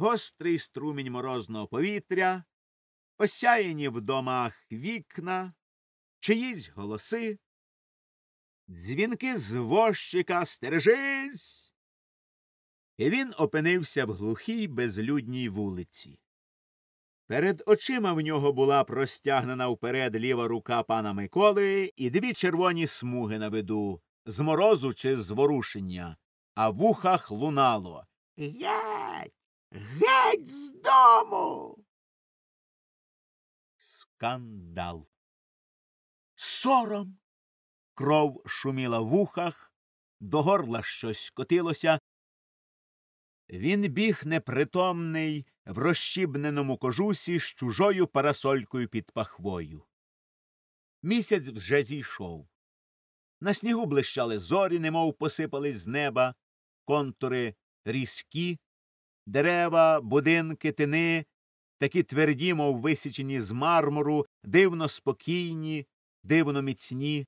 гострий струмінь морозного повітря, осяяні в домах вікна, чиїсь голоси, дзвінки з возчика стережись. І він опинився в глухій безлюдній вулиці. Перед очима в нього була простягнена вперед ліва рука пана Миколи і дві червоні смуги на виду, з морозу чи з ворушення, а в ухах лунало. Геть! Геть з дому. Скандал. Сором. Кров шуміла в ухах, до горла щось котилося. Він біг непритомний в розщібненому кожусі з чужою парасолькою під пахвою. Місяць вже зійшов. На снігу блищали зорі, немов посипались з неба, контури різкі, дерева, будинки, тини, такі тверді, мов висічені з мармуру, дивно спокійні, дивно міцні,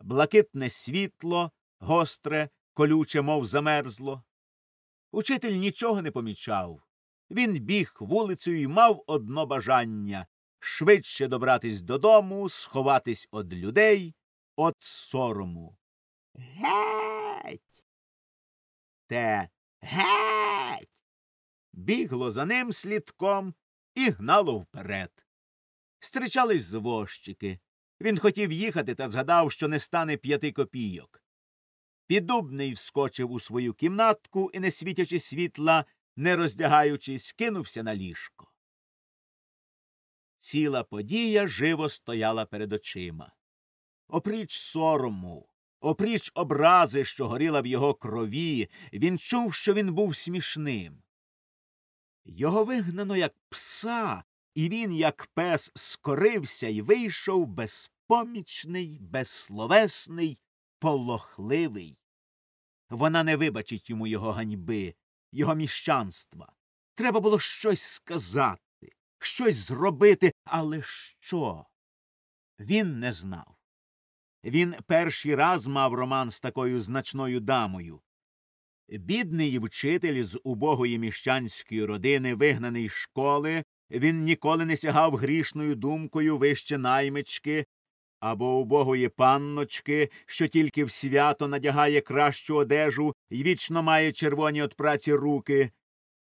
блакитне світло, гостре, колюче, мов замерзло. Учитель нічого не помічав. Він біг вулицею і мав одно бажання швидше добратись додому, сховатись од людей, од сорому. Геть. Те геть. Бігло за ним слідком і гнало вперед. Стричались звозчики. Він хотів їхати та згадав, що не стане п'яти копійок. Піддубний вскочив у свою кімнатку і, не світячи світла, не роздягаючись, кинувся на ліжко. Ціла подія живо стояла перед очима. Опріч сорому, опріч образи, що горіла в його крові, він чув, що він був смішним. Його вигнано, як пса, і він, як пес, скорився і вийшов безпомічний, безсловесний, полохливий. Вона не вибачить йому його ганьби, його міщанства. Треба було щось сказати, щось зробити, але що? Він не знав. Він перший раз мав роман з такою значною дамою. Бідний вчитель з убогої міщанської родини, вигнаний з школи, він ніколи не сягав грішною думкою вище наймички або убогої панночки, що тільки в свято надягає кращу одежу і вічно має червоні от праці руки.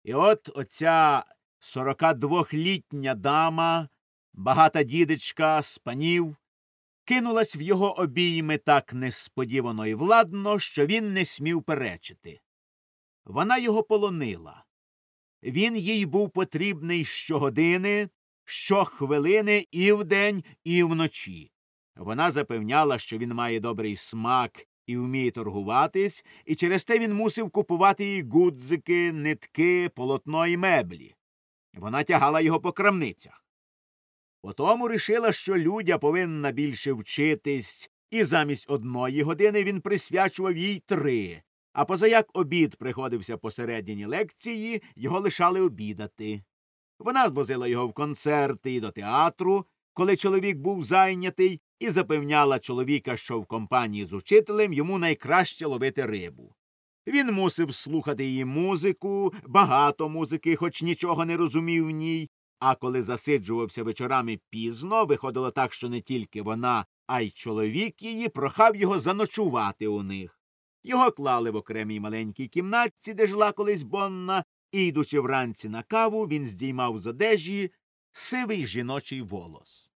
І от оця сорока двохлітня дама, багата дідечка з панів, кинулась в його обійми так несподівано і владно, що він не смів перечити. Вона його полонила. Він їй був потрібний щогодини, щохвилини і вдень, і вночі. Вона запевняла, що він має добрий смак і вміє торгуватись, і через те він мусив купувати їй гудзики, нитки, полотно і меблі. Вона тягала його по крамницях. Потому рішила, що людя повинна більше вчитись, і замість одної години він присвячував їй три, а позаяк обід приходився посередині лекції, його лишали обідати. Вона возила його в концерти і до театру, коли чоловік був зайнятий, і запевняла чоловіка, що в компанії з учителем йому найкраще ловити рибу. Він мусив слухати її музику, багато музики, хоч нічого не розумів в ній, а коли засиджувався вечорами пізно, виходило так, що не тільки вона, а й чоловік її прохав його заночувати у них. Його клали в окремій маленькій кімнатці, де жила колись Бонна, і, йдучи вранці на каву, він здіймав з одежі сивий жіночий волос.